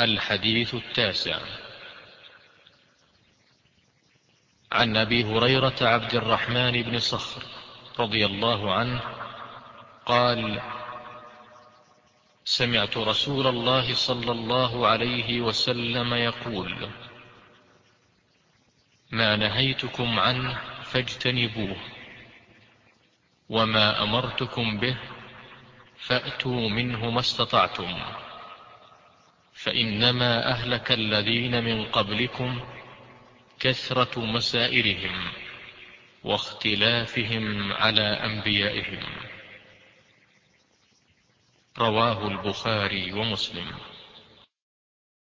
الحديث التاسع. عن أبي هريرة عبد الرحمن بن صخر رضي الله عنه قال سمعت رسول الله صلى الله عليه وسلم يقول ما نهيتكم عنه فاجتنبوه وما أمرتكم به فأتوا منه ما استطعتم. فإنما أهلك الذين من قبلكم كثرة مسائرهم واختلافهم على أنبيائهم. رواه البخاري ومسلم.